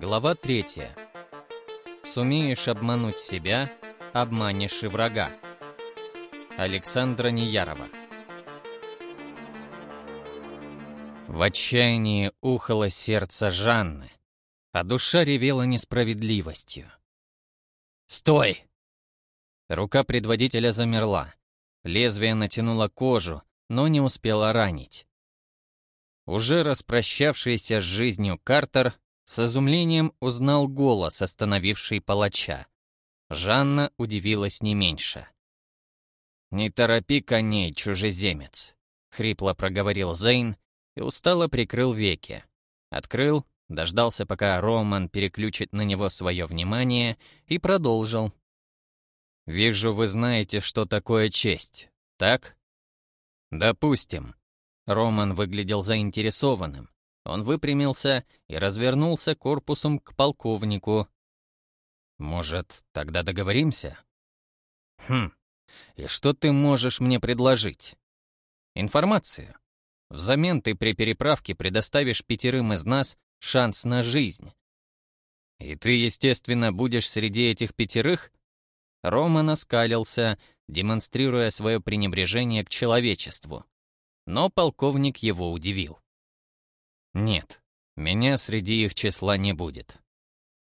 Глава третья. Сумеешь обмануть себя, обманешь и врага. Александра Неярова. В отчаянии ухало сердце Жанны, а душа ревела несправедливостью. «Стой!» Рука предводителя замерла. Лезвие натянуло кожу, но не успело ранить. Уже распрощавшийся с жизнью Картер с изумлением узнал голос, остановивший палача. Жанна удивилась не меньше. «Не торопи коней, чужеземец», — хрипло проговорил Зейн и устало прикрыл веки. Открыл, дождался, пока Роман переключит на него свое внимание, и продолжил. «Вижу, вы знаете, что такое честь, так?» «Допустим». Роман выглядел заинтересованным. Он выпрямился и развернулся корпусом к полковнику. «Может, тогда договоримся?» «Хм, и что ты можешь мне предложить?» «Информацию. Взамен ты при переправке предоставишь пятерым из нас шанс на жизнь. И ты, естественно, будешь среди этих пятерых?» Роман оскалился, демонстрируя свое пренебрежение к человечеству. Но полковник его удивил. «Нет, меня среди их числа не будет.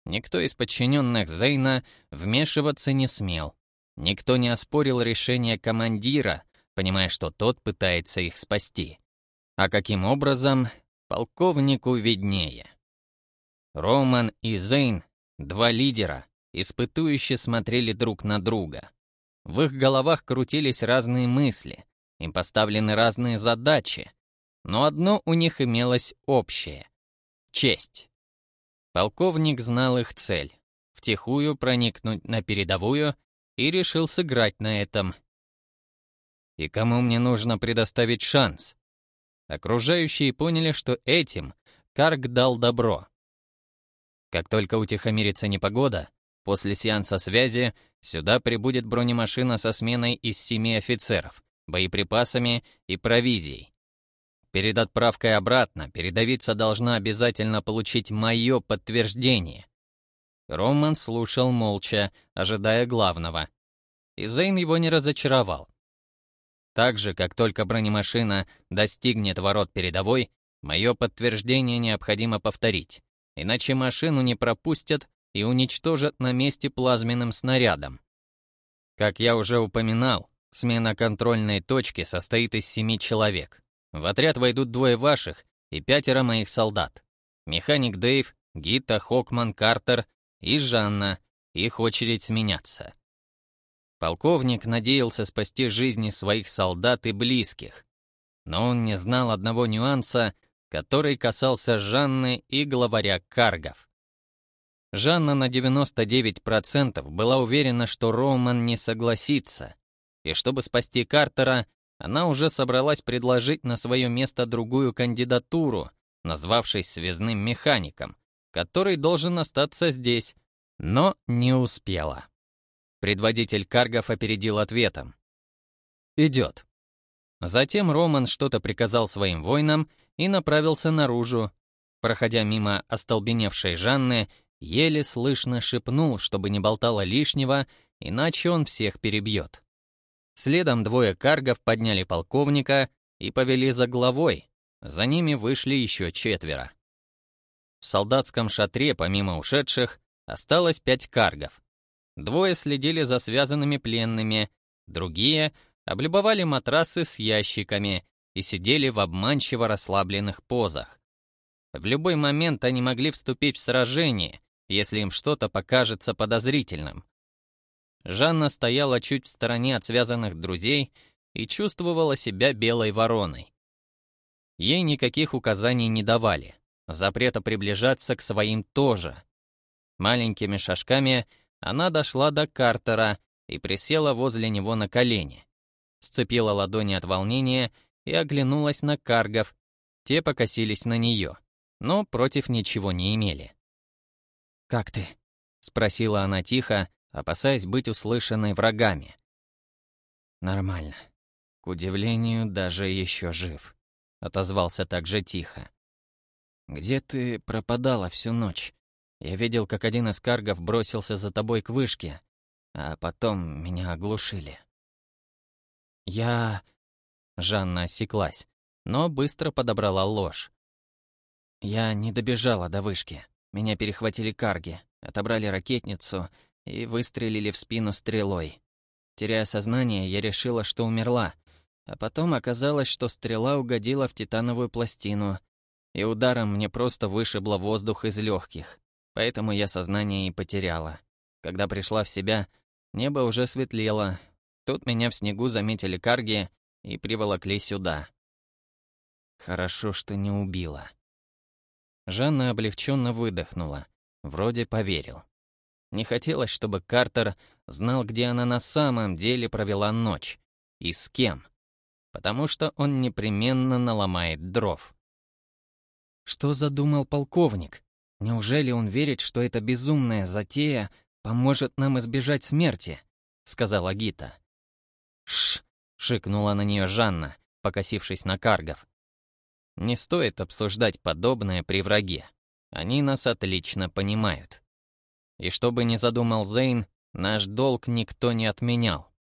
Никто из подчиненных Зейна вмешиваться не смел. Никто не оспорил решение командира, понимая, что тот пытается их спасти. А каким образом, полковнику виднее. Роман и Зейн — два лидера, испытующе смотрели друг на друга. В их головах крутились разные мысли, им поставлены разные задачи, но одно у них имелось общее — честь. Полковник знал их цель — втихую проникнуть на передовую и решил сыграть на этом. И кому мне нужно предоставить шанс? Окружающие поняли, что этим Карг дал добро. Как только утихомирится непогода, после сеанса связи сюда прибудет бронемашина со сменой из семи офицеров, боеприпасами и провизией. Перед отправкой обратно передовица должна обязательно получить мое подтверждение. Роман слушал молча, ожидая главного. И Зейн его не разочаровал. Так же, как только бронемашина достигнет ворот передовой, мое подтверждение необходимо повторить, иначе машину не пропустят и уничтожат на месте плазменным снарядом. Как я уже упоминал, смена контрольной точки состоит из семи человек. В отряд войдут двое ваших и пятеро моих солдат. Механик Дэйв, Гита, Хокман, Картер и Жанна. Их очередь сменяться. Полковник надеялся спасти жизни своих солдат и близких. Но он не знал одного нюанса, который касался Жанны и главаря Каргов. Жанна на 99% была уверена, что Роман не согласится, и чтобы спасти Картера, она уже собралась предложить на свое место другую кандидатуру, назвавшись связным механиком, который должен остаться здесь, но не успела. Предводитель Каргов опередил ответом. «Идет». Затем Роман что-то приказал своим воинам и направился наружу. Проходя мимо остолбеневшей Жанны, еле слышно шепнул, чтобы не болтала лишнего, иначе он всех перебьет. Следом двое каргов подняли полковника и повели за главой. За ними вышли еще четверо. В солдатском шатре, помимо ушедших, осталось пять каргов. Двое следили за связанными пленными, другие облюбовали матрасы с ящиками и сидели в обманчиво расслабленных позах. В любой момент они могли вступить в сражение, если им что-то покажется подозрительным. Жанна стояла чуть в стороне от связанных друзей и чувствовала себя белой вороной. Ей никаких указаний не давали, запрета приближаться к своим тоже. Маленькими шажками она дошла до Картера и присела возле него на колени. Сцепила ладони от волнения и оглянулась на каргов. Те покосились на нее, но против ничего не имели. «Как ты?» — спросила она тихо, опасаясь быть услышанной врагами. «Нормально. К удивлению, даже еще жив», — отозвался так же тихо. «Где ты пропадала всю ночь? Я видел, как один из каргов бросился за тобой к вышке, а потом меня оглушили. Я... Жанна осеклась, но быстро подобрала ложь. Я не добежала до вышки. Меня перехватили карги, отобрали ракетницу и выстрелили в спину стрелой. Теряя сознание, я решила, что умерла, а потом оказалось, что стрела угодила в титановую пластину, и ударом мне просто вышибло воздух из легких, поэтому я сознание и потеряла. Когда пришла в себя, небо уже светлело. Тут меня в снегу заметили карги и приволокли сюда. Хорошо, что не убила. Жанна облегченно выдохнула. Вроде поверил. Не хотелось, чтобы Картер знал, где она на самом деле провела ночь. И с кем. Потому что он непременно наломает дров. Что задумал полковник? Неужели он верит, что эта безумная затея поможет нам избежать смерти? Сказала Гита. Шш, шикнула на нее Жанна, покосившись на каргов. Не стоит обсуждать подобное при враге. Они нас отлично понимают. И что бы ни задумал Зейн, наш долг никто не отменял.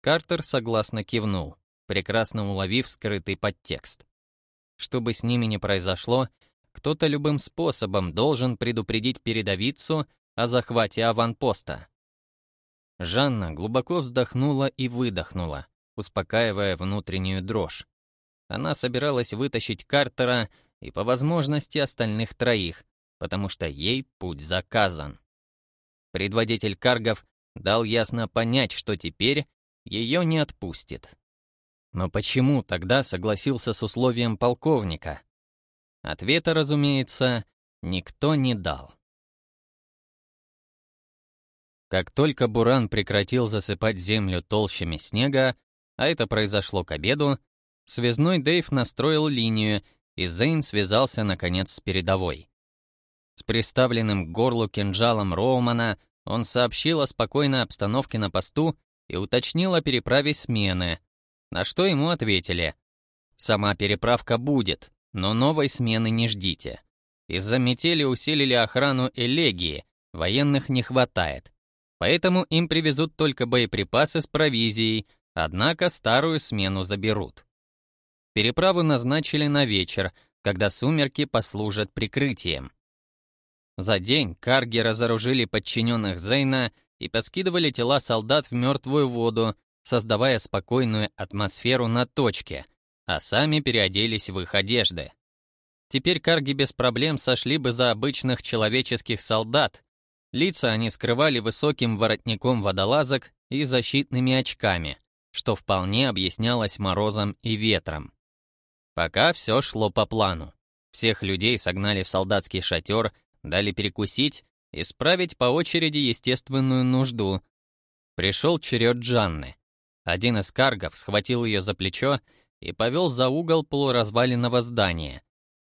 Картер согласно кивнул, прекрасно уловив скрытый подтекст. Что бы с ними ни произошло, кто-то любым способом должен предупредить передовицу о захвате аванпоста. Жанна глубоко вздохнула и выдохнула, успокаивая внутреннюю дрожь. Она собиралась вытащить Картера и, по возможности, остальных троих, потому что ей путь заказан. Предводитель Каргов дал ясно понять, что теперь ее не отпустит. Но почему тогда согласился с условием полковника? Ответа, разумеется, никто не дал. Как только Буран прекратил засыпать землю толщами снега, а это произошло к обеду, Связной Дэйв настроил линию, и Зейн связался, наконец, с передовой. С приставленным к горлу кинжалом Роумана он сообщил о спокойной обстановке на посту и уточнил о переправе смены, на что ему ответили. «Сама переправка будет, но новой смены не ждите. Из-за метели усилили охрану Элегии, военных не хватает. Поэтому им привезут только боеприпасы с провизией, однако старую смену заберут. Переправу назначили на вечер, когда сумерки послужат прикрытием. За день карги разоружили подчиненных Зейна и поскидывали тела солдат в мертвую воду, создавая спокойную атмосферу на точке, а сами переоделись в их одежды. Теперь карги без проблем сошли бы за обычных человеческих солдат. Лица они скрывали высоким воротником водолазок и защитными очками, что вполне объяснялось морозом и ветром. Пока все шло по плану. Всех людей согнали в солдатский шатер, дали перекусить и справить по очереди естественную нужду. Пришел черед Джанны. Один из каргов схватил ее за плечо и повел за угол полуразваленного здания.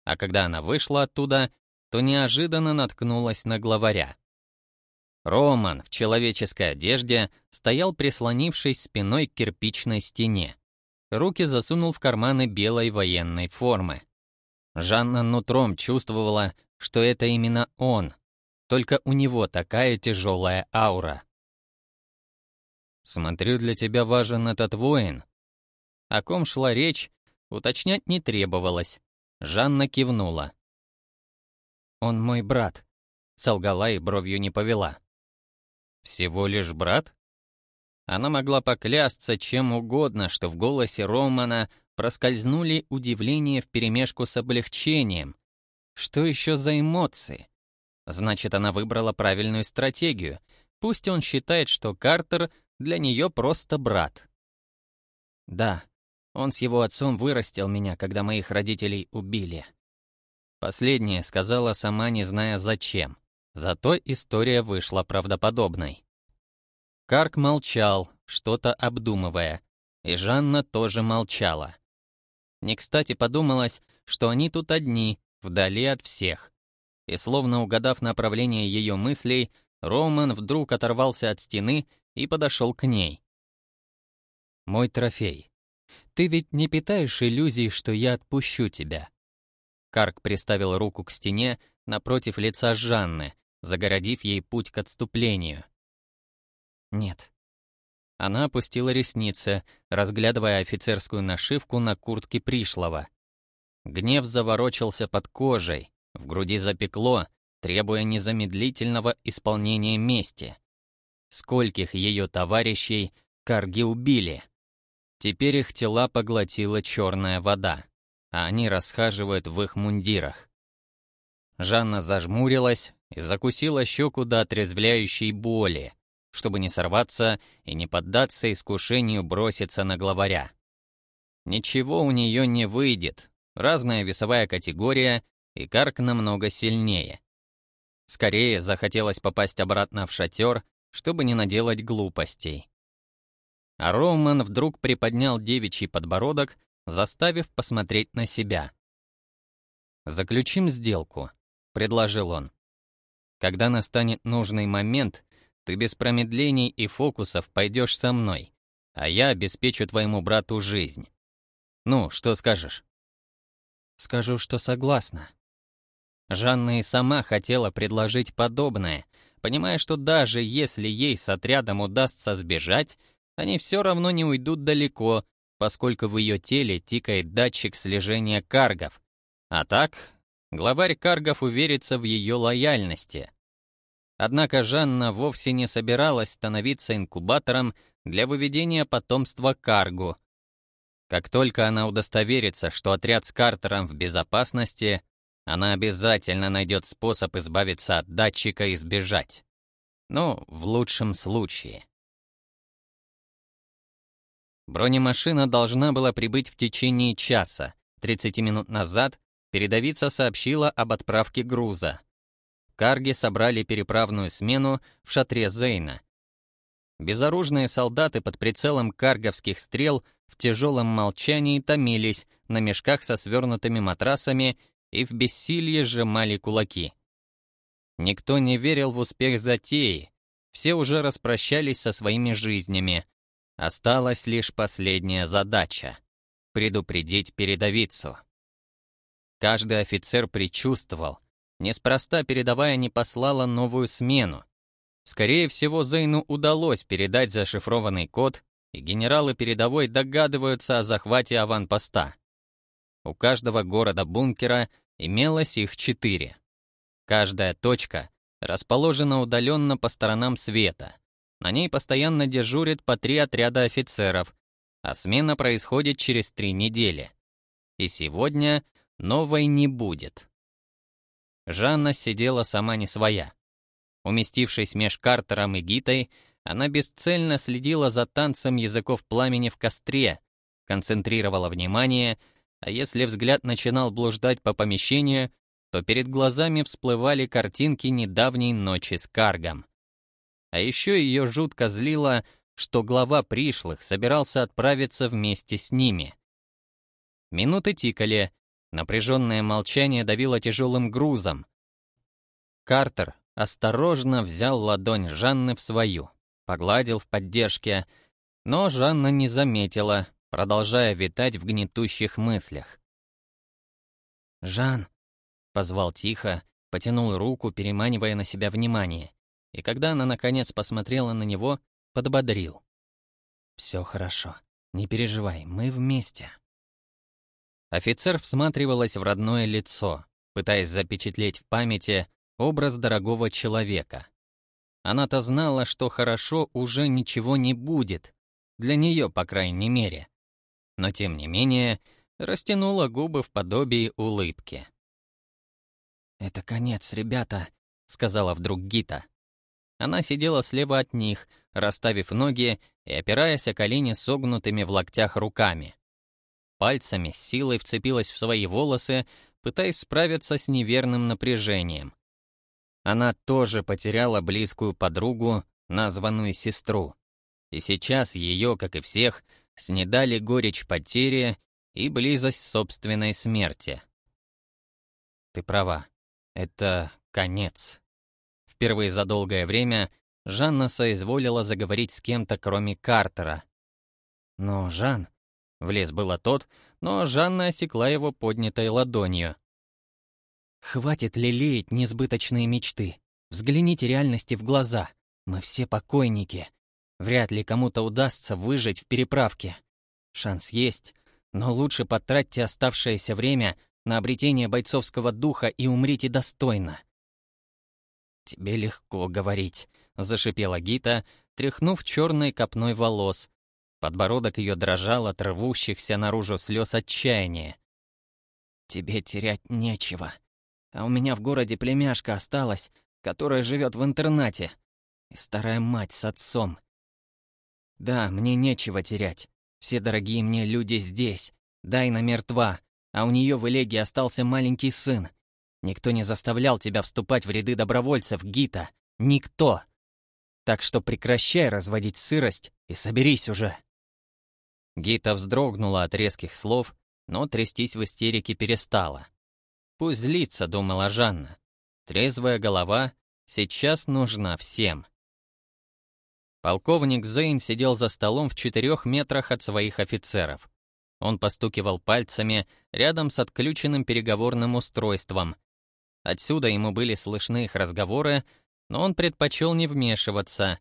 А когда она вышла оттуда, то неожиданно наткнулась на главаря. Роман в человеческой одежде стоял прислонившись спиной к кирпичной стене руки засунул в карманы белой военной формы. Жанна нутром чувствовала, что это именно он, только у него такая тяжелая аура. «Смотрю, для тебя важен этот воин». О ком шла речь, уточнять не требовалось. Жанна кивнула. «Он мой брат», — солгала и бровью не повела. «Всего лишь брат?» Она могла поклясться чем угодно, что в голосе Романа проскользнули удивление вперемешку с облегчением. Что еще за эмоции? Значит, она выбрала правильную стратегию. Пусть он считает, что Картер для нее просто брат. Да, он с его отцом вырастил меня, когда моих родителей убили. Последнее сказала сама, не зная зачем. Зато история вышла правдоподобной. Карк молчал, что-то обдумывая, и Жанна тоже молчала. Не кстати подумалось, что они тут одни, вдали от всех. И словно угадав направление ее мыслей, Роман вдруг оторвался от стены и подошел к ней. «Мой трофей. Ты ведь не питаешь иллюзий, что я отпущу тебя?» Карк приставил руку к стене напротив лица Жанны, загородив ей путь к отступлению. «Нет». Она опустила ресницы, разглядывая офицерскую нашивку на куртке пришлого. Гнев заворочился под кожей, в груди запекло, требуя незамедлительного исполнения мести. Скольких ее товарищей карги убили? Теперь их тела поглотила черная вода, а они расхаживают в их мундирах. Жанна зажмурилась и закусила щеку до отрезвляющей боли, чтобы не сорваться и не поддаться искушению броситься на главаря. Ничего у нее не выйдет, разная весовая категория, и Карк намного сильнее. Скорее захотелось попасть обратно в шатер, чтобы не наделать глупостей. А Роман вдруг приподнял девичий подбородок, заставив посмотреть на себя. «Заключим сделку», — предложил он. «Когда настанет нужный момент, ты без промедлений и фокусов пойдешь со мной, а я обеспечу твоему брату жизнь. Ну, что скажешь?» «Скажу, что согласна». Жанна и сама хотела предложить подобное, понимая, что даже если ей с отрядом удастся сбежать, они все равно не уйдут далеко, поскольку в ее теле тикает датчик слежения каргов. А так, главарь каргов уверится в ее лояльности. Однако Жанна вовсе не собиралась становиться инкубатором для выведения потомства Каргу. Как только она удостоверится, что отряд с Картером в безопасности, она обязательно найдет способ избавиться от датчика и сбежать. Ну, в лучшем случае. Бронемашина должна была прибыть в течение часа. 30 минут назад передовица сообщила об отправке груза. Карги собрали переправную смену в шатре Зейна. Безоружные солдаты под прицелом карговских стрел в тяжелом молчании томились на мешках со свернутыми матрасами и в бессилии сжимали кулаки. Никто не верил в успех затеи, все уже распрощались со своими жизнями. Осталась лишь последняя задача — предупредить передовицу. Каждый офицер предчувствовал, Неспроста передовая не послала новую смену. Скорее всего, Зейну удалось передать зашифрованный код, и генералы передовой догадываются о захвате аванпоста. У каждого города-бункера имелось их четыре. Каждая точка расположена удаленно по сторонам света. На ней постоянно дежурит по три отряда офицеров, а смена происходит через три недели. И сегодня новой не будет. Жанна сидела сама не своя. Уместившись меж Картером и Гитой, она бесцельно следила за танцем языков пламени в костре, концентрировала внимание, а если взгляд начинал блуждать по помещению, то перед глазами всплывали картинки недавней ночи с Каргом. А еще ее жутко злило, что глава пришлых собирался отправиться вместе с ними. Минуты тикали, Напряженное молчание давило тяжелым грузом. Картер осторожно взял ладонь Жанны в свою, погладил в поддержке, но Жанна не заметила, продолжая витать в гнетущих мыслях. «Жан!» — позвал тихо, потянул руку, переманивая на себя внимание, и когда она наконец посмотрела на него, подбодрил. «Все хорошо, не переживай, мы вместе». Офицер всматривалась в родное лицо, пытаясь запечатлеть в памяти образ дорогого человека. Она-то знала, что хорошо уже ничего не будет, для нее, по крайней мере. Но, тем не менее, растянула губы в подобии улыбки. «Это конец, ребята», — сказала вдруг Гита. Она сидела слева от них, расставив ноги и опираясь о колени согнутыми в локтях руками. Пальцами с силой вцепилась в свои волосы, пытаясь справиться с неверным напряжением. Она тоже потеряла близкую подругу, названную сестру. И сейчас ее, как и всех, снедали горечь потери и близость собственной смерти. Ты права, это конец. Впервые за долгое время Жанна соизволила заговорить с кем-то, кроме Картера. Но, Жан, Влез было тот, но Жанна осекла его поднятой ладонью. Хватит лелеять несбыточные мечты. Взгляните реальности в глаза. Мы все покойники. Вряд ли кому-то удастся выжить в переправке. Шанс есть, но лучше потратьте оставшееся время на обретение бойцовского духа и умрите достойно. «Тебе легко говорить», — зашипела Гита, тряхнув черной копной волос. Подбородок ее дрожал от рвущихся наружу слез отчаяния. «Тебе терять нечего. А у меня в городе племяшка осталась, которая живет в интернате. И старая мать с отцом. Да, мне нечего терять. Все дорогие мне люди здесь. Дайна мертва, а у нее в Элеге остался маленький сын. Никто не заставлял тебя вступать в ряды добровольцев, Гита. Никто. Так что прекращай разводить сырость и соберись уже. Гита вздрогнула от резких слов, но трястись в истерике перестала. Пусть злится, думала Жанна. Трезвая голова сейчас нужна всем. Полковник Зейн сидел за столом в четырех метрах от своих офицеров. Он постукивал пальцами рядом с отключенным переговорным устройством. Отсюда ему были слышны их разговоры, но он предпочел не вмешиваться.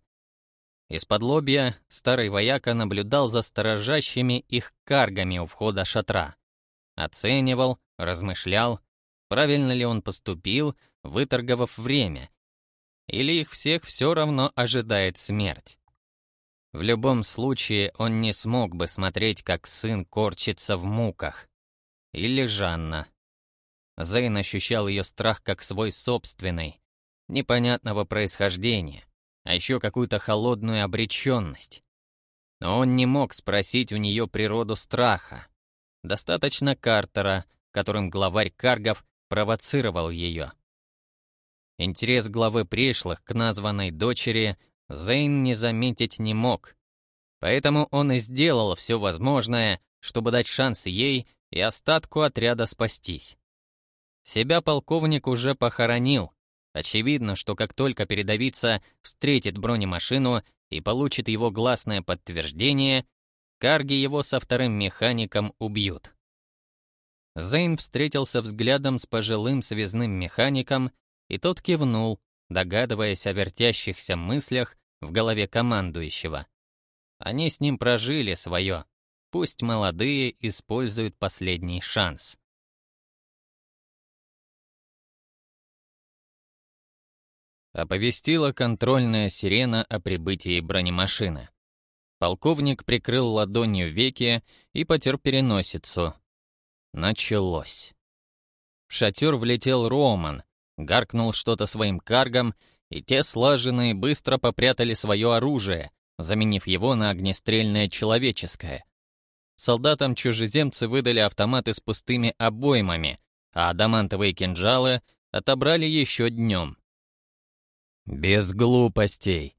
Из-под лобья старый вояка наблюдал за сторожащими их каргами у входа шатра. Оценивал, размышлял, правильно ли он поступил, выторговав время, или их всех все равно ожидает смерть. В любом случае он не смог бы смотреть, как сын корчится в муках. Или Жанна. Зейн ощущал ее страх как свой собственный, непонятного происхождения, а еще какую-то холодную обреченность. Но он не мог спросить у нее природу страха. Достаточно Картера, которым главарь Каргов провоцировал ее. Интерес главы пришлых к названной дочери Зейн не заметить не мог. Поэтому он и сделал все возможное, чтобы дать шанс ей и остатку отряда спастись. Себя полковник уже похоронил. Очевидно, что как только передовица встретит бронемашину и получит его гласное подтверждение, карги его со вторым механиком убьют. Зейн встретился взглядом с пожилым связным механиком и тот кивнул, догадываясь о вертящихся мыслях в голове командующего. Они с ним прожили свое. Пусть молодые используют последний шанс. Оповестила контрольная сирена о прибытии бронемашины. Полковник прикрыл ладонью веки и потер переносицу. Началось. В шатер влетел Роман, гаркнул что-то своим каргам, и те слаженные быстро попрятали свое оружие, заменив его на огнестрельное человеческое. Солдатам чужеземцы выдали автоматы с пустыми обоймами, а адамантовые кинжалы отобрали еще днем. «Без глупостей!»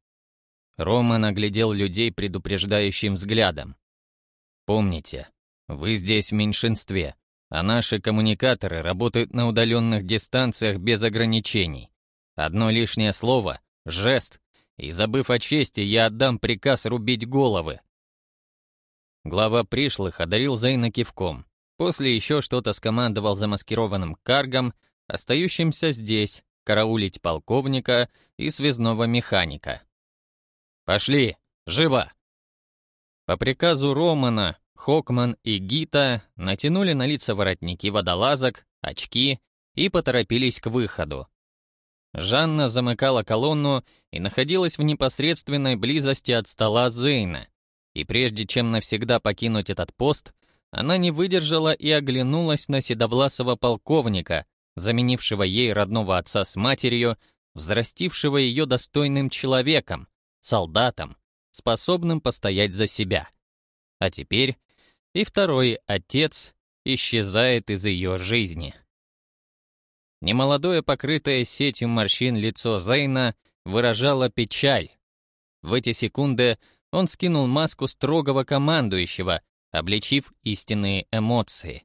Рома наглядел людей предупреждающим взглядом. «Помните, вы здесь в меньшинстве, а наши коммуникаторы работают на удаленных дистанциях без ограничений. Одно лишнее слово, жест, и, забыв о чести, я отдам приказ рубить головы. Глава пришлых одарил Зейна кивком. После еще что-то скомандовал замаскированным каргом, остающимся здесь, караулить полковника и связного механика. «Пошли! Живо!» По приказу Романа Хокман и Гита натянули на лица воротники водолазок, очки и поторопились к выходу. Жанна замыкала колонну и находилась в непосредственной близости от стола Зейна. И прежде чем навсегда покинуть этот пост, она не выдержала и оглянулась на седовласого полковника, заменившего ей родного отца с матерью, взрастившего ее достойным человеком, солдатом, способным постоять за себя. А теперь и второй отец исчезает из ее жизни. Немолодое, покрытое сетью морщин лицо Зейна выражало печаль. В эти секунды он скинул маску строгого командующего, обличив истинные эмоции.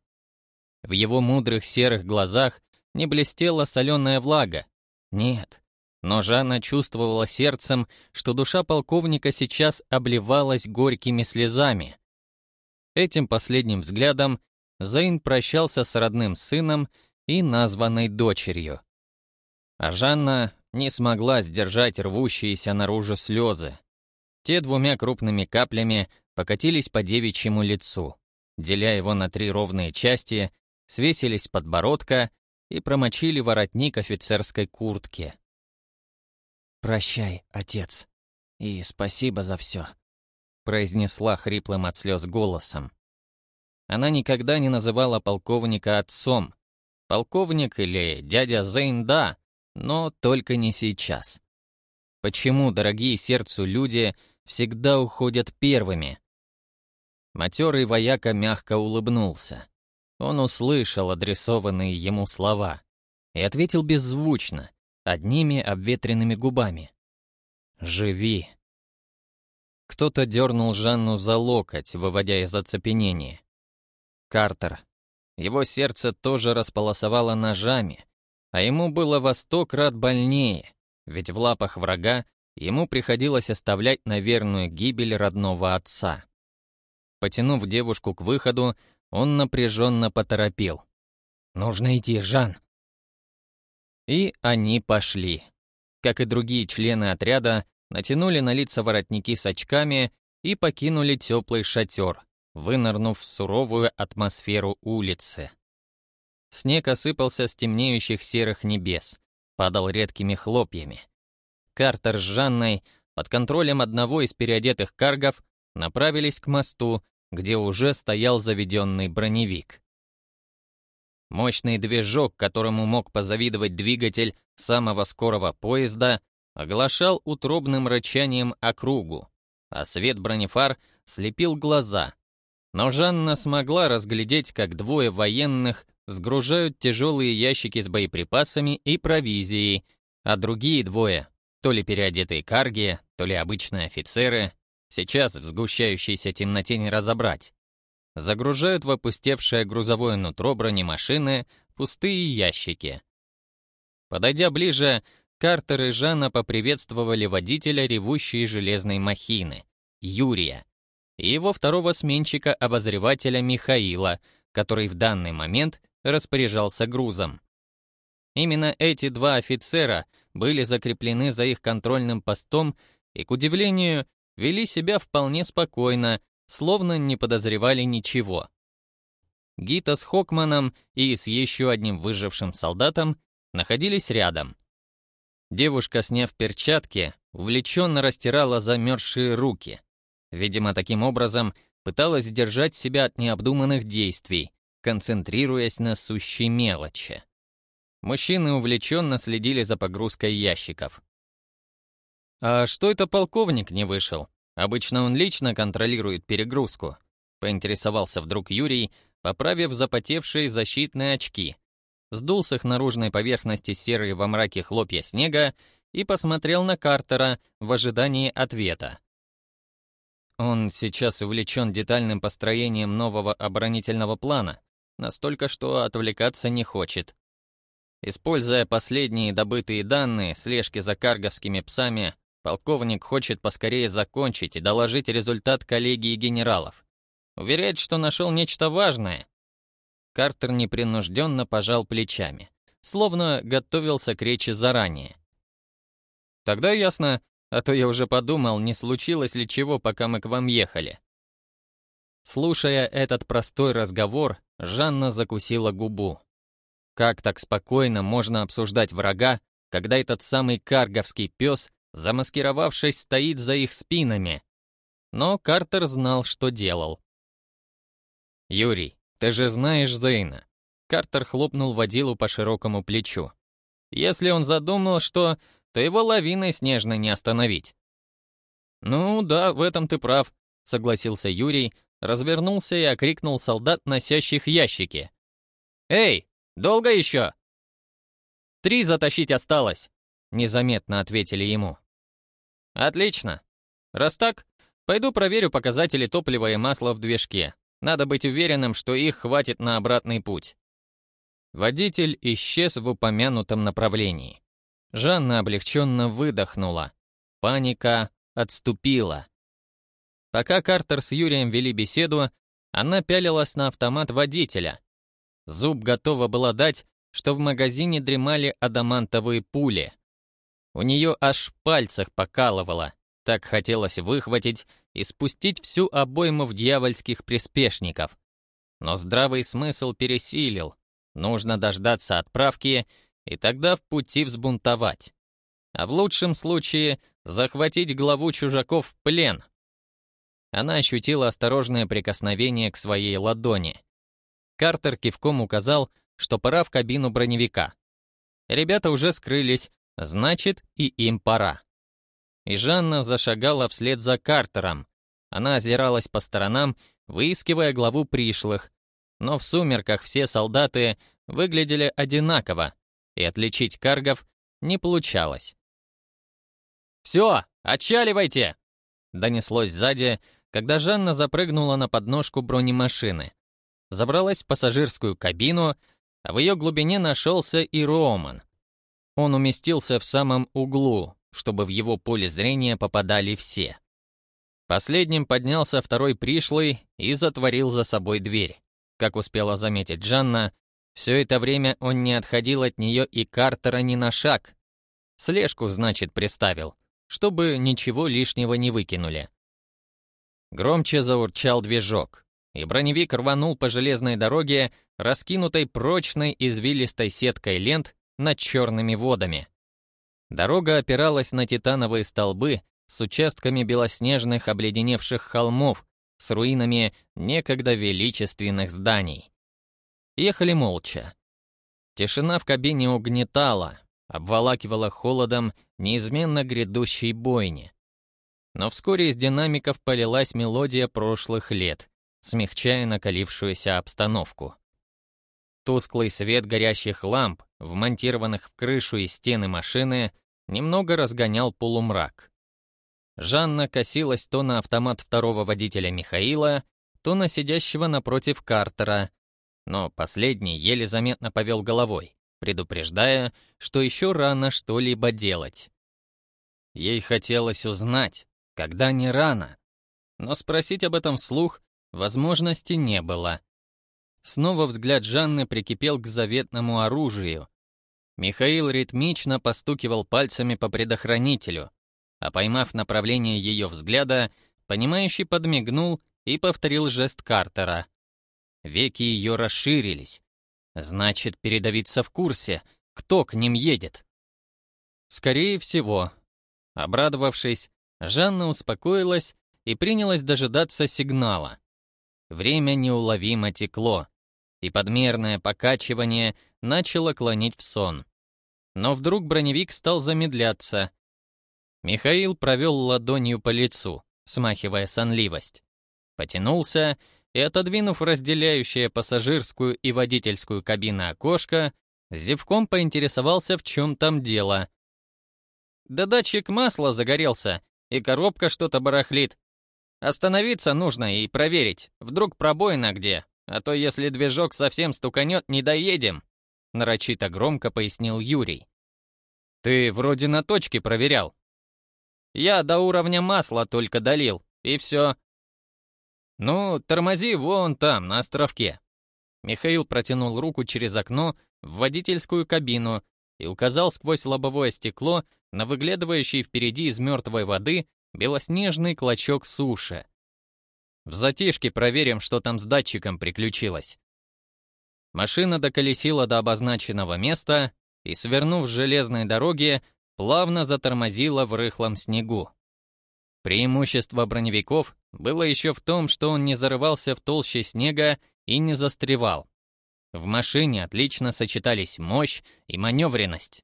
В его мудрых серых глазах не блестела соленая влага. Нет. Но Жанна чувствовала сердцем, что душа полковника сейчас обливалась горькими слезами. Этим последним взглядом Зейн прощался с родным сыном и названной дочерью. А Жанна не смогла сдержать рвущиеся наружу слезы. Те двумя крупными каплями покатились по девичьему лицу, деля его на три ровные части, свесились подбородка и промочили воротник офицерской куртки. «Прощай, отец, и спасибо за все», — произнесла хриплым от слез голосом. Она никогда не называла полковника отцом. Полковник или дядя Зейн — да, но только не сейчас. Почему дорогие сердцу люди всегда уходят первыми? Матерый вояка мягко улыбнулся. Он услышал адресованные ему слова и ответил беззвучно, одними обветренными губами. «Живи». Кто-то дернул Жанну за локоть, выводя из оцепенения. Картер. Его сердце тоже располосовало ножами, а ему было во сто крат больнее, ведь в лапах врага ему приходилось оставлять на верную гибель родного отца. Потянув девушку к выходу, он напряженно поторопил. «Нужно идти, Жан!» И они пошли. Как и другие члены отряда, натянули на лица воротники с очками и покинули теплый шатер, вынырнув в суровую атмосферу улицы. Снег осыпался с темнеющих серых небес, падал редкими хлопьями. Картер с Жанной под контролем одного из переодетых каргов направились к мосту, где уже стоял заведенный броневик. Мощный движок, которому мог позавидовать двигатель самого скорого поезда, оглашал утробным рычанием округу, а свет бронефар слепил глаза. Но Жанна смогла разглядеть, как двое военных сгружают тяжелые ящики с боеприпасами и провизией, а другие двое, то ли переодетые карги, то ли обычные офицеры, сейчас в сгущающейся темноте не разобрать, загружают в опустевшее грузовое нутро бронемашины пустые ящики. Подойдя ближе, Картер и Жанна поприветствовали водителя ревущей железной махины, Юрия, и его второго сменщика-обозревателя Михаила, который в данный момент распоряжался грузом. Именно эти два офицера были закреплены за их контрольным постом и, к удивлению, вели себя вполне спокойно, словно не подозревали ничего. Гита с Хокманом и с еще одним выжившим солдатом находились рядом. Девушка, сняв перчатки, увлеченно растирала замерзшие руки. Видимо, таким образом пыталась сдержать себя от необдуманных действий, концентрируясь на сущей мелочи. Мужчины увлеченно следили за погрузкой ящиков. «А что это полковник не вышел? Обычно он лично контролирует перегрузку», — поинтересовался вдруг Юрий, поправив запотевшие защитные очки. Сдул с их наружной поверхности серые во мраке хлопья снега и посмотрел на Картера в ожидании ответа. Он сейчас увлечен детальным построением нового оборонительного плана, настолько, что отвлекаться не хочет. Используя последние добытые данные слежки за карговскими псами, полковник хочет поскорее закончить и доложить результат коллегии генералов. Уверяет, что нашел нечто важное. Картер непринужденно пожал плечами, словно готовился к речи заранее. Тогда ясно, а то я уже подумал, не случилось ли чего, пока мы к вам ехали. Слушая этот простой разговор, Жанна закусила губу. Как так спокойно можно обсуждать врага, когда этот самый карговский пес, замаскировавшись, стоит за их спинами? Но Картер знал, что делал. «Юрий, ты же знаешь Зейна». Картер хлопнул водилу по широкому плечу. «Если он задумал, что, то его лавиной снежной не остановить». «Ну да, в этом ты прав», — согласился Юрий, развернулся и окрикнул солдат, носящих ящики. «Эй, долго еще?» «Три затащить осталось», — незаметно ответили ему. «Отлично. Раз так, пойду проверю показатели топлива и масла в движке. Надо быть уверенным, что их хватит на обратный путь». Водитель исчез в упомянутом направлении. Жанна облегченно выдохнула. Паника отступила. Пока Картер с Юрием вели беседу, она пялилась на автомат водителя. Зуб готова была дать, что в магазине дремали адамантовые пули. У нее аж в пальцах покалывало, так хотелось выхватить и спустить всю обойму в дьявольских приспешников. Но здравый смысл пересилил. Нужно дождаться отправки и тогда в пути взбунтовать. А в лучшем случае захватить главу чужаков в плен. Она ощутила осторожное прикосновение к своей ладони. Картер кивком указал, что пора в кабину броневика. Ребята уже скрылись, значит, и им пора. И Жанна зашагала вслед за Картером. Она озиралась по сторонам, выискивая главу пришлых, но в сумерках все солдаты выглядели одинаково, и отличить каргов не получалось. «Все, отчаливайте!» донеслось сзади, когда Жанна запрыгнула на подножку бронемашины. Забралась в пассажирскую кабину, а в ее глубине нашелся и Роман. Он уместился в самом углу, чтобы в его поле зрения попадали все. Последним поднялся второй пришлый и затворил за собой дверь. Как успела заметить Жанна, все это время он не отходил от нее и Картера ни на шаг. Слежку, значит, приставил, чтобы ничего лишнего не выкинули. Громче заурчал движок, и броневик рванул по железной дороге, раскинутой прочной извилистой сеткой лент над черными водами. Дорога опиралась на титановые столбы с участками белоснежных обледеневших холмов, с руинами некогда величественных зданий. Ехали молча. Тишина в кабине угнетала, обволакивала холодом неизменно грядущей бойни. Но вскоре из динамиков полилась мелодия прошлых лет, смягчая накалившуюся обстановку. Тусклый свет горящих ламп, вмонтированных в крышу и стены машины, немного разгонял полумрак. Жанна косилась то на автомат второго водителя Михаила, то на сидящего напротив Картера, но последний еле заметно повел головой, предупреждая, что еще рано что-либо делать. Ей хотелось узнать, когда не рано, но спросить об этом вслух возможности не было. Снова взгляд Жанны прикипел к заветному оружию. Михаил ритмично постукивал пальцами по предохранителю, а поймав направление ее взгляда, понимающий подмигнул и повторил жест Картера. Веки ее расширились. Значит, передавиться в курсе, кто к ним едет. Скорее всего. Обрадовавшись, Жанна успокоилась и принялась дожидаться сигнала. Время неуловимо текло, и подмерное покачивание начало клонить в сон. Но вдруг броневик стал замедляться, Михаил провел ладонью по лицу, смахивая сонливость. Потянулся и, отодвинув разделяющее пассажирскую и водительскую кабины окошко, зевком поинтересовался, в чем там дело. «Да датчик масла загорелся, и коробка что-то барахлит. Остановиться нужно и проверить, вдруг пробоина где, а то если движок совсем стуканет, не доедем», нарочито громко пояснил Юрий. «Ты вроде на точке проверял», я до уровня масла только долил, и все. Ну, тормози вон там, на островке. Михаил протянул руку через окно в водительскую кабину и указал сквозь лобовое стекло на выглядывающий впереди из мертвой воды белоснежный клочок суши. В затишке проверим, что там с датчиком приключилось. Машина доколесила до обозначенного места и, свернув с железной дороги, плавно затормозила в рыхлом снегу. Преимущество броневиков было еще в том, что он не зарывался в толще снега и не застревал. В машине отлично сочетались мощь и маневренность.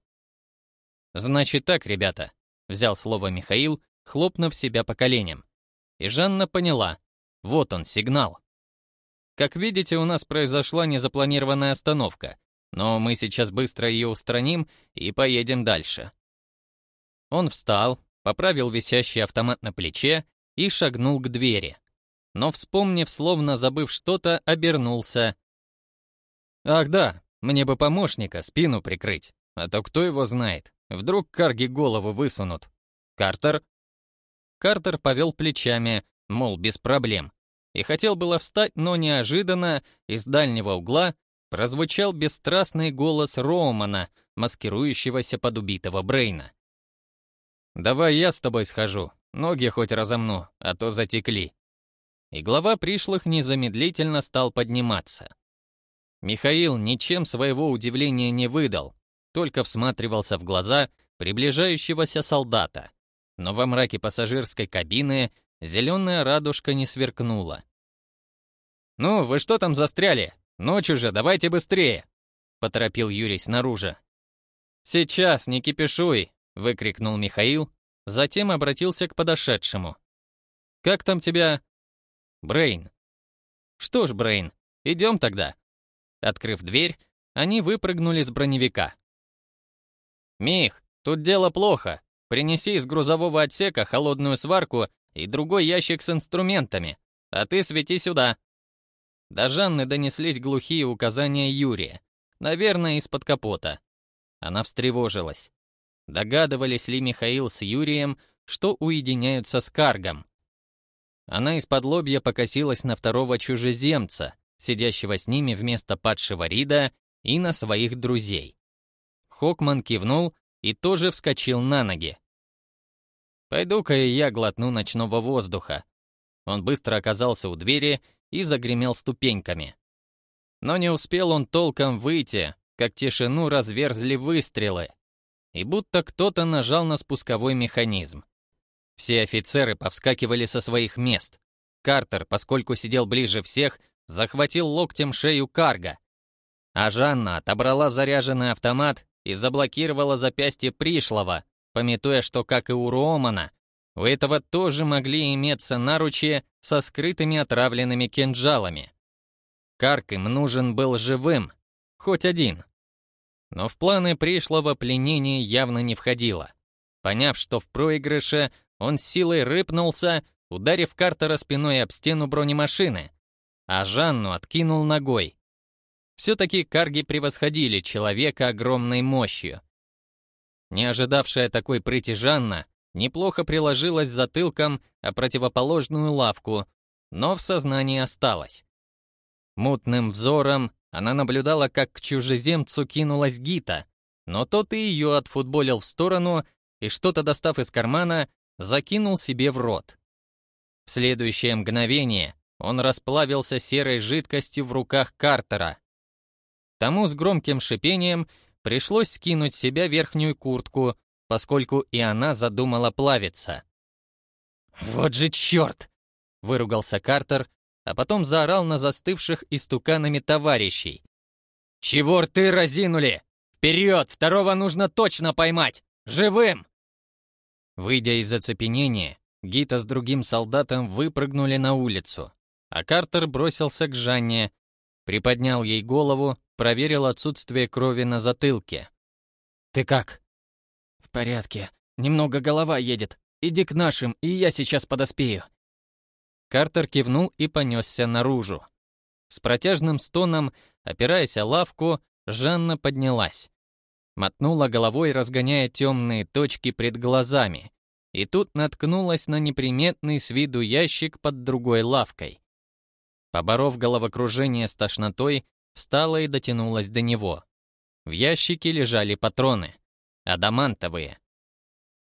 «Значит так, ребята», — взял слово Михаил, хлопнув себя по коленям. И Жанна поняла, вот он, сигнал. Как видите, у нас произошла незапланированная остановка, но мы сейчас быстро ее устраним и поедем дальше. Он встал, поправил висящий автомат на плече и шагнул к двери. Но, вспомнив, словно забыв что-то, обернулся. «Ах да, мне бы помощника, спину прикрыть, а то кто его знает, вдруг карги голову высунут. Картер?» Картер повел плечами, мол, без проблем, и хотел было встать, но неожиданно из дальнего угла прозвучал бесстрастный голос Романа, маскирующегося под убитого Брейна. «Давай я с тобой схожу, ноги хоть разомну, а то затекли». И глава пришлых незамедлительно стал подниматься. Михаил ничем своего удивления не выдал, только всматривался в глаза приближающегося солдата. Но во мраке пассажирской кабины зеленая радужка не сверкнула. «Ну, вы что там застряли? Ночь уже, давайте быстрее!» — поторопил Юрий снаружи. «Сейчас, не кипишуй!» — выкрикнул Михаил, затем обратился к подошедшему. «Как там тебя?» «Брейн». «Что ж, Брейн, идем тогда». Открыв дверь, они выпрыгнули с броневика. «Мих, тут дело плохо. Принеси из грузового отсека холодную сварку и другой ящик с инструментами, а ты свети сюда». До Жанны донеслись глухие указания Юрия, наверное, из-под капота. Она встревожилась. Догадывались ли Михаил с Юрием, что уединяются с Каргом? Она из-под лобья покосилась на второго чужеземца, сидящего с ними вместо падшего Рида, и на своих друзей. Хокман кивнул и тоже вскочил на ноги. «Пойду-ка и я глотну ночного воздуха». Он быстро оказался у двери и загремел ступеньками. Но не успел он толком выйти, как тишину разверзли выстрелы, и будто кто-то нажал на спусковой механизм. Все офицеры повскакивали со своих мест. Картер, поскольку сидел ближе всех, захватил локтем шею Карга. А Жанна отобрала заряженный автомат и заблокировала запястье пришлого, пометуя, что, как и у Романа, у этого тоже могли иметься наручи со скрытыми отравленными кинжалами. Карк им нужен был живым, хоть один. Но в планы пришлого пленения явно не входило. Поняв, что в проигрыше, он силой рыпнулся, ударив Картера спиной об стену бронемашины, а Жанну откинул ногой. Все-таки карги превосходили человека огромной мощью. Не ожидавшая такой прыти Жанна неплохо приложилась затылком о противоположную лавку, но в сознании осталась. Мутным взором она наблюдала, как к чужеземцу кинулась Гита, но тот и ее отфутболил в сторону и, что-то достав из кармана, закинул себе в рот. В следующее мгновение он расплавился серой жидкостью в руках Картера. Тому с громким шипением пришлось скинуть с себя верхнюю куртку, поскольку и она задумала плавиться. «Вот же черт!» — выругался Картер, а потом заорал на застывших истуканами товарищей. «Чего рты разинули? Вперед! Второго нужно точно поймать! Живым!» Выйдя из оцепенения, Гита с другим солдатом выпрыгнули на улицу, а Картер бросился к Жанне, приподнял ей голову, проверил отсутствие крови на затылке. «Ты как?» «В порядке. Немного голова едет. Иди к нашим, и я сейчас подоспею», Картер кивнул и понесся наружу. С протяжным стоном, опираясь о лавку, Жанна поднялась. Мотнула головой, разгоняя темные точки пред глазами, и тут наткнулась на неприметный с виду ящик под другой лавкой. Поборов головокружение с тошнотой, встала и дотянулась до него. В ящике лежали патроны, адамантовые.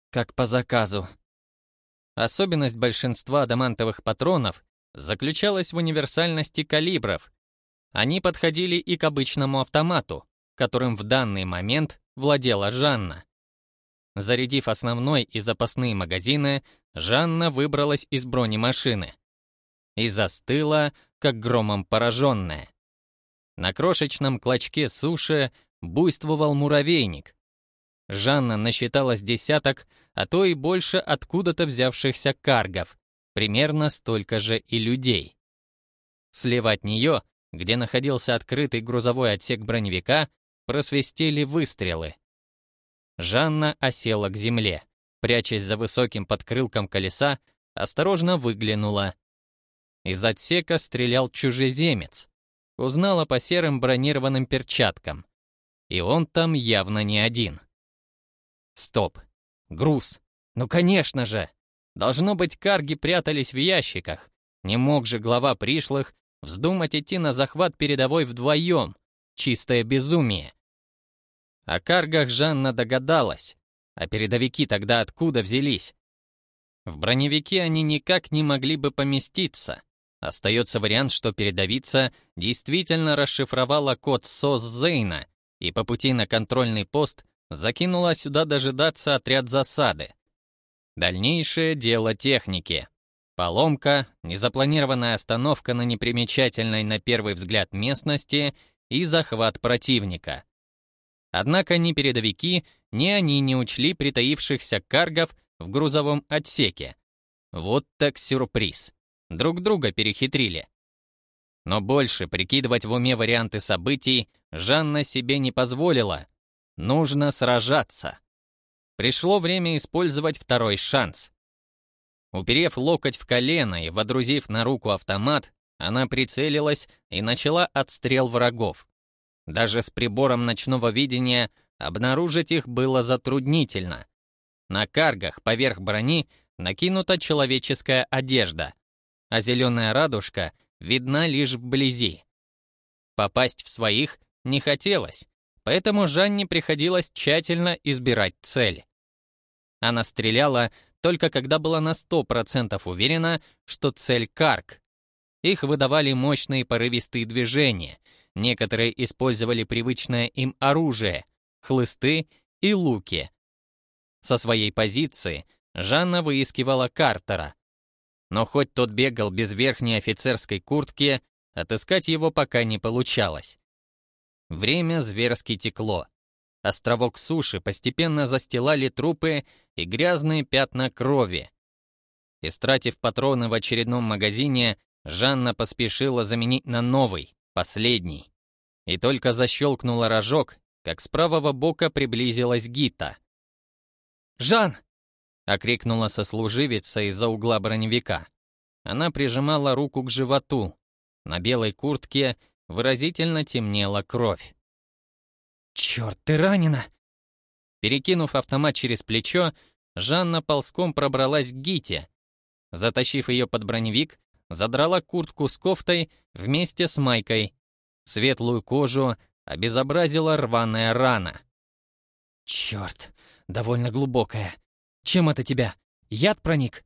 «Как по заказу», Особенность большинства адамантовых патронов заключалась в универсальности калибров. Они подходили и к обычному автомату, которым в данный момент владела Жанна. Зарядив основной и запасные магазины, Жанна выбралась из бронемашины и застыла, как громом пораженная. На крошечном клочке суши буйствовал муравейник, Жанна насчиталась десяток, а то и больше откуда-то взявшихся каргов, примерно столько же и людей. Слева от нее, где находился открытый грузовой отсек броневика, просвистели выстрелы. Жанна осела к земле, прячась за высоким подкрылком колеса, осторожно выглянула. Из отсека стрелял чужеземец. Узнала по серым бронированным перчаткам. И он там явно не один. Стоп. Груз. Ну, конечно же. Должно быть, карги прятались в ящиках. Не мог же глава пришлых вздумать идти на захват передовой вдвоем, чистое безумие. О каргах Жанна догадалась, а передовики тогда откуда взялись? В броневике они никак не могли бы поместиться. Остается вариант, что передовица действительно расшифровала код СОС Зейна и по пути на контрольный пост закинула сюда дожидаться отряд засады. Дальнейшее дело техники. Поломка, незапланированная остановка на непримечательной на первый взгляд местности и захват противника. Однако ни передовики, ни они не учли притаившихся каргов в грузовом отсеке. Вот так сюрприз. Друг друга перехитрили. Но больше прикидывать в уме варианты событий Жанна себе не позволила. Нужно сражаться. Пришло время использовать второй шанс. Уперев локоть в колено и водрузив на руку автомат, она прицелилась и начала отстрел врагов. Даже с прибором ночного видения обнаружить их было затруднительно. На каргах поверх брони накинута человеческая одежда, а зеленая радужка видна лишь вблизи. Попасть в своих не хотелось, поэтому Жанне приходилось тщательно избирать цель. Она стреляла только когда была на 100% уверена, что цель карк. Их выдавали мощные порывистые движения, некоторые использовали привычное им оружие, хлысты и луки. Со своей позиции Жанна выискивала Картера. Но хоть тот бегал без верхней офицерской куртки, отыскать его пока не получалось. Время зверски текло. Островок суши постепенно застилали трупы и грязные пятна крови. Истратив патроны в очередном магазине, Жанна поспешила заменить на новый, последний. И только защелкнула рожок, как с правого бока приблизилась Гита. «Жан!» — окрикнула сослуживица из-за угла броневика. Она прижимала руку к животу. На белой куртке выразительно темнела кровь. «Черт, ты ранена!» Перекинув автомат через плечо, Жанна ползком пробралась к Гите. Затащив ее под броневик, задрала куртку с кофтой вместе с майкой. Светлую кожу обезобразила рваная рана. «Черт, довольно глубокая. Чем это тебя? Яд проник?»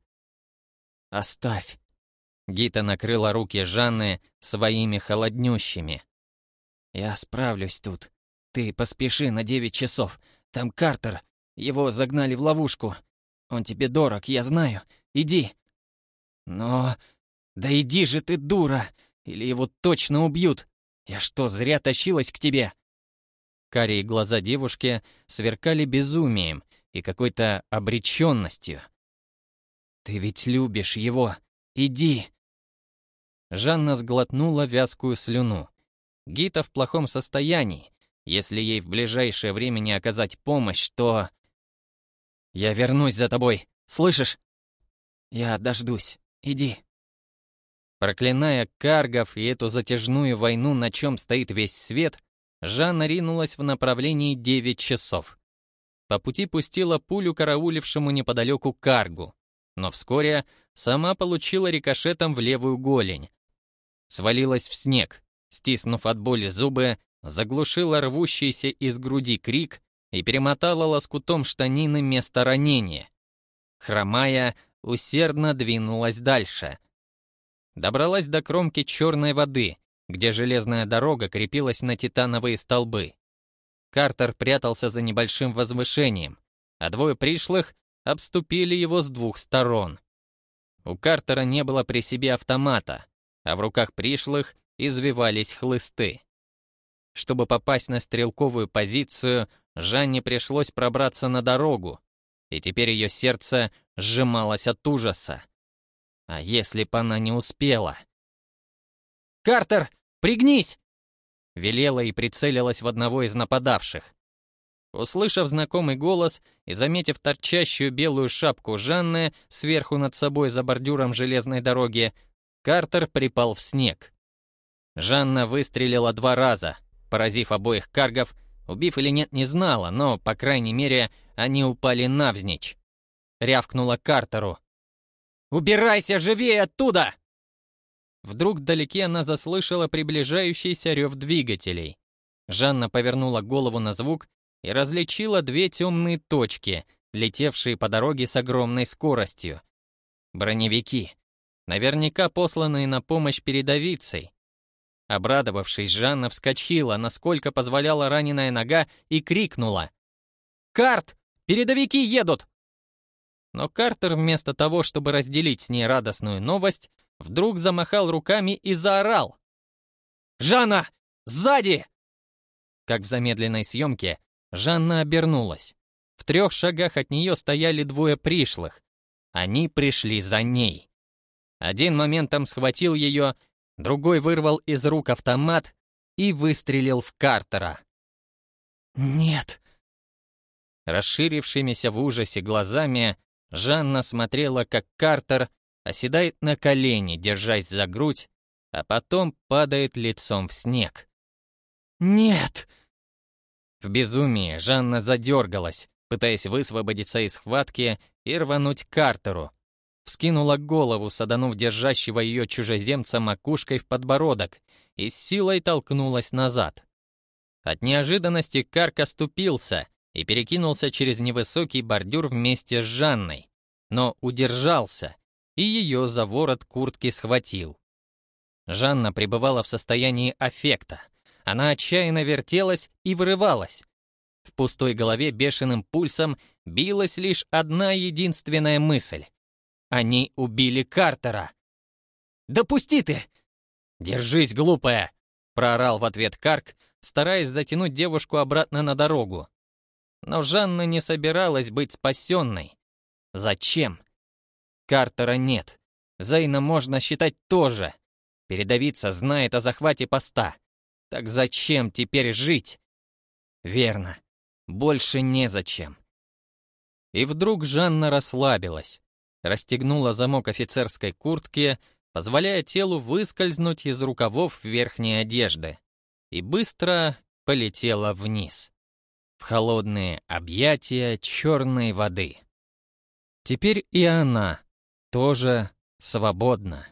«Оставь». Гита накрыла руки Жанны своими холоднющими. «Я справлюсь тут. «Ты поспеши на девять часов. Там Картер. Его загнали в ловушку. Он тебе дорог, я знаю. Иди». «Но... Да иди же ты, дура! Или его точно убьют! Я что, зря тащилась к тебе?» Карие глаза девушки сверкали безумием и какой-то обреченностью. «Ты ведь любишь его! Иди!» Жанна сглотнула вязкую слюну. Гита в плохом состоянии, если ей в ближайшее время не оказать помощь, то... Я вернусь за тобой, слышишь? Я дождусь. Иди. Проклиная каргов и эту затяжную войну, на чем стоит весь свет, Жанна ринулась в направлении 9 часов. По пути пустила пулю караулившему неподалеку каргу, но вскоре сама получила рикошетом в левую голень. Свалилась в снег, стиснув от боли зубы, заглушила рвущийся из груди крик и перемотала лоскутом штанины место ранения. Хромая, усердно двинулась дальше. Добралась до кромки черной воды, где железная дорога крепилась на титановые столбы. Картер прятался за небольшим возвышением, а двое пришлых обступили его с двух сторон. У Картера не было при себе автомата, а в руках пришлых извивались хлысты. Чтобы попасть на стрелковую позицию, Жанне пришлось пробраться на дорогу, и теперь ее сердце сжималось от ужаса. А если б она не успела? «Картер, пригнись!» Велела и прицелилась в одного из нападавших. Услышав знакомый голос и заметив торчащую белую шапку Жанны сверху над собой за бордюром железной дороги, Картер припал в снег. Жанна выстрелила два раза, поразив обоих каргов, убив или нет, не знала, но, по крайней мере, они упали навзничь. Рявкнула Картеру. «Убирайся живее оттуда!» Вдруг вдалеке она заслышала приближающийся рев двигателей. Жанна повернула голову на звук и различила две темные точки, летевшие по дороге с огромной скоростью. Броневики, наверняка посланные на помощь передовицей. Обрадовавшись, Жанна вскочила, насколько позволяла раненая нога, и крикнула. «Карт! Передовики едут!» Но Картер вместо того, чтобы разделить с ней радостную новость, вдруг замахал руками и заорал. «Жанна! Сзади!» Как в замедленной съемке, Жанна обернулась. В трех шагах от нее стояли двое пришлых. Они пришли за ней. Один моментом схватил ее, другой вырвал из рук автомат и выстрелил в Картера. «Нет!» Расширившимися в ужасе глазами, Жанна смотрела, как Картер оседает на колени, держась за грудь, а потом падает лицом в снег. «Нет!» В безумии Жанна задергалась, пытаясь высвободиться из схватки и рвануть Картеру. Вскинула голову, саданув держащего ее чужеземца макушкой в подбородок, и с силой толкнулась назад. От неожиданности Карк оступился и перекинулся через невысокий бордюр вместе с Жанной, но удержался и ее за ворот куртки схватил. Жанна пребывала в состоянии аффекта. Она отчаянно вертелась и вырывалась. В пустой голове бешеным пульсом билась лишь одна единственная мысль. Они убили Картера. «Допусти ты!» «Держись, глупая!» — проорал в ответ Карк, стараясь затянуть девушку обратно на дорогу. Но Жанна не собиралась быть спасенной. Зачем? Картера нет. Зейна можно считать тоже. Передовица знает о захвате поста. Так зачем теперь жить? Верно. Больше незачем. И вдруг Жанна расслабилась, расстегнула замок офицерской куртки, позволяя телу выскользнуть из рукавов верхней одежды, и быстро полетела вниз, в холодные объятия черной воды. Теперь и она тоже свободна.